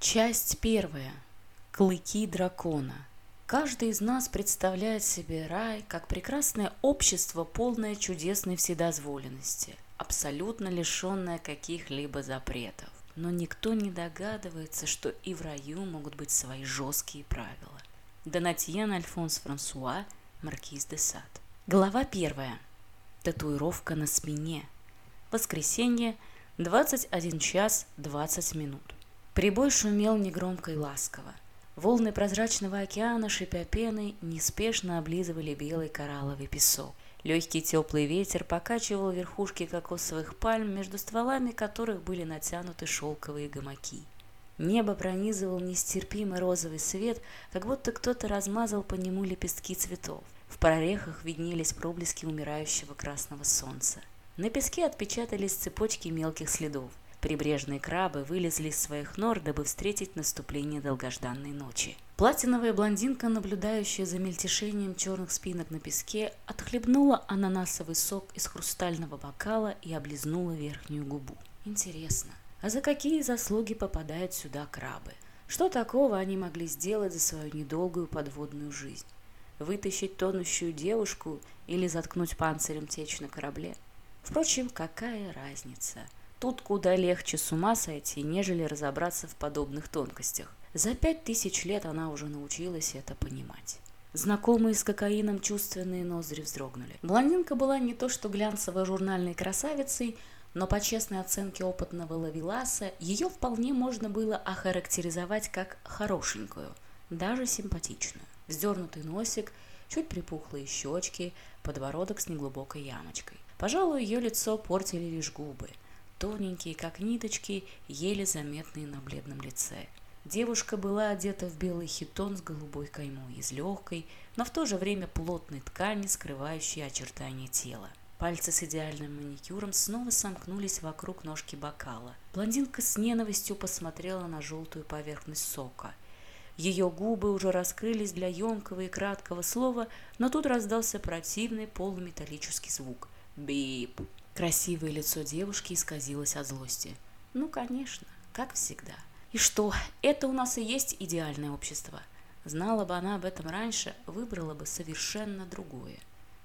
Часть первая. Клыки дракона. Каждый из нас представляет себе рай как прекрасное общество, полное чудесной вседозволенности, абсолютно лишенное каких-либо запретов. Но никто не догадывается, что и в раю могут быть свои жесткие правила. Донатьен Альфонс Франсуа, Маркиз де Сад. Глава первая. Татуировка на спине. Воскресенье, 21 час 20 минут. Прибой шумел негромко и ласково. Волны прозрачного океана, шипя пеной, неспешно облизывали белый коралловый песок. Легкий теплый ветер покачивал верхушки кокосовых пальм, между стволами которых были натянуты шелковые гамаки. Небо пронизывал нестерпимый розовый свет, как будто кто-то размазал по нему лепестки цветов. В прорехах виднелись проблески умирающего красного солнца. На песке отпечатались цепочки мелких следов. прибрежные крабы вылезли из своих нор, дабы встретить наступление долгожданной ночи. Платиновая блондинка, наблюдающая за мельтешением черных спинок на песке, отхлебнула ананасовый сок из хрустального бокала и облизнула верхнюю губу. Интересно, а за какие заслуги попадают сюда крабы? Что такого они могли сделать за свою недолгую подводную жизнь? Вытащить тонущую девушку или заткнуть панцирем течь на корабле? Впрочем, какая разница – Тут, куда легче с ума сойти, нежели разобраться в подобных тонкостях. За пять тысяч лет она уже научилась это понимать. Знакомые с кокаином чувственные ноздри вздрогнули. Блондинка была не то что глянцевой журнальной красавицей, но по честной оценке опытного лавеласа ее вполне можно было охарактеризовать как хорошенькую, даже симпатичную. Вздернутый носик, чуть припухлые щечки, подбородок с неглубокой ямочкой. Пожалуй, ее лицо портили лишь губы – тоненькие, как ниточки, еле заметные на бледном лице. Девушка была одета в белый хитон с голубой каймой из легкой, но в то же время плотной ткани, скрывающей очертания тела. Пальцы с идеальным маникюром снова сомкнулись вокруг ножки бокала. Блондинка с ненавистью посмотрела на желтую поверхность сока. Ее губы уже раскрылись для емкого и краткого слова, но тут раздался противный полуметаллический звук. Бип! Красивое лицо девушки исказилось от злости. Ну, конечно, как всегда. И что, это у нас и есть идеальное общество? Знала бы она об этом раньше, выбрала бы совершенно другое.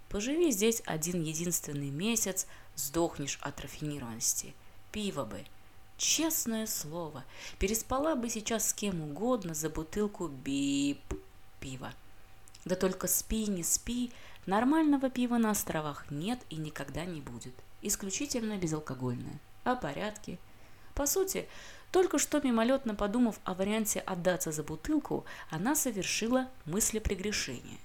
Поживи здесь один единственный месяц, сдохнешь от рафинированности. Пиво бы. Честное слово, переспала бы сейчас с кем угодно за бутылку бип пива. Да только спи, не спи, нормального пива на островах нет и никогда не будет исключительно безалкогольное. О порядке. По сути, только что мимолетно подумав о варианте отдаться за бутылку, она совершила мыслепрегрешение.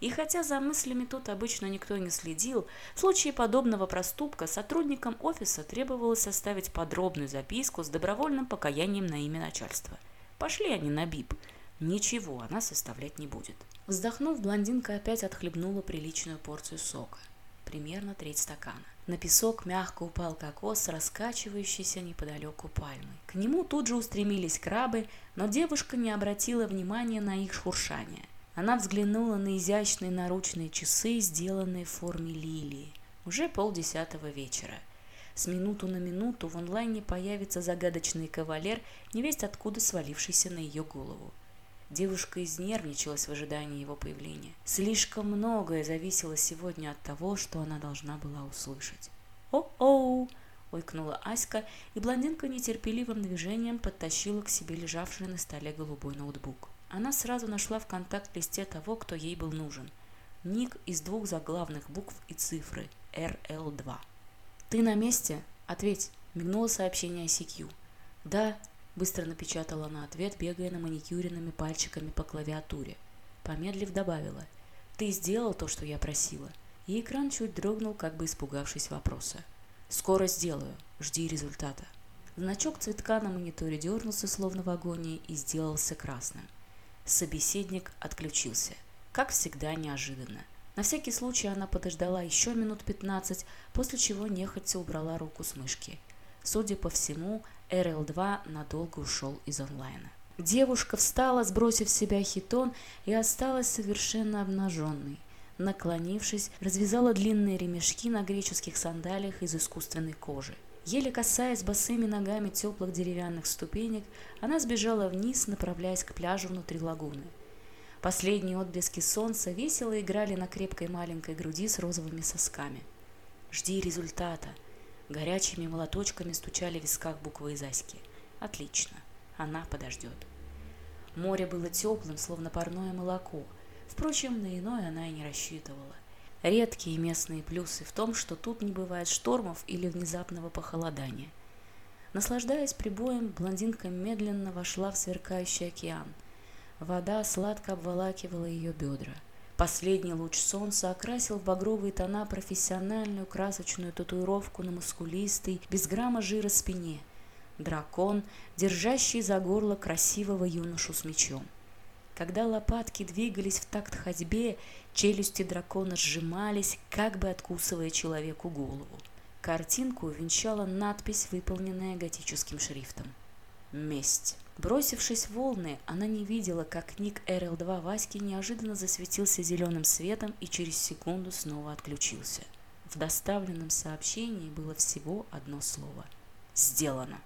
И хотя за мыслями тут обычно никто не следил, в случае подобного проступка сотрудникам офиса требовалось составить подробную записку с добровольным покаянием на имя начальства. Пошли они на БИП. ничего она составлять не будет. Вздохнув, блондинка опять отхлебнула приличную порцию сока, примерно треть стакана. На песок мягко упал кокос, раскачивающийся неподалеку пальмы. К нему тут же устремились крабы, но девушка не обратила внимания на их шуршание. Она взглянула на изящные наручные часы, сделанные в форме лилии. Уже полдесятого вечера. С минуту на минуту в онлайне появится загадочный кавалер, невесть откуда свалившийся на ее голову девушка изнервничалась в ожидании его появления. Слишком многое зависело сегодня от того, что она должна была услышать. «О-оу!» – ойкнула Аська, и блондинка нетерпеливым движением подтащила к себе лежавший на столе голубой ноутбук. Она сразу нашла в контакт-листе того, кто ей был нужен. Ник из двух заглавных букв и цифры – RL2. «Ты на месте? Ответь!» – мигнуло сообщение ICQ. «Да, Быстро напечатала на ответ, бегая на маникюренными пальчиками по клавиатуре. Помедлив добавила. «Ты сделал то, что я просила?» И экран чуть дрогнул, как бы испугавшись вопроса. «Скоро сделаю. Жди результата». Значок цветка на мониторе дернулся, словно в агонии, и сделался красным. Собеседник отключился. Как всегда, неожиданно. На всякий случай она подождала еще минут пятнадцать, после чего нехотя убрала руку с мышки. Судя по всему, RL2 надолго ушел из онлайна. Девушка встала, сбросив с себя хитон, и осталась совершенно обнаженной. Наклонившись, развязала длинные ремешки на греческих сандалиях из искусственной кожи. Еле касаясь босыми ногами теплых деревянных ступенек, она сбежала вниз, направляясь к пляжу внутри лагуны. Последние отблески солнца весело играли на крепкой маленькой груди с розовыми сосками. «Жди результата!» Горячими молоточками стучали в висках буквы из Аськи. «Отлично, она подождет». Море было теплым, словно парное молоко. Впрочем, на иное она и не рассчитывала. Редкие местные плюсы в том, что тут не бывает штормов или внезапного похолодания. Наслаждаясь прибоем, блондинка медленно вошла в сверкающий океан. Вода сладко обволакивала ее бедра. Последний луч солнца окрасил в багровые тона профессиональную красочную татуировку на мускулистой, без грамма жира спине. Дракон, держащий за горло красивого юношу с мечом. Когда лопатки двигались в такт ходьбе, челюсти дракона сжимались, как бы откусывая человеку голову. Картинку увенчала надпись, выполненная готическим шрифтом. «Месть». Бросившись в волны, она не видела, как Ник РЛ-2 Васьки неожиданно засветился зеленым светом и через секунду снова отключился. В доставленном сообщении было всего одно слово – «Сделано».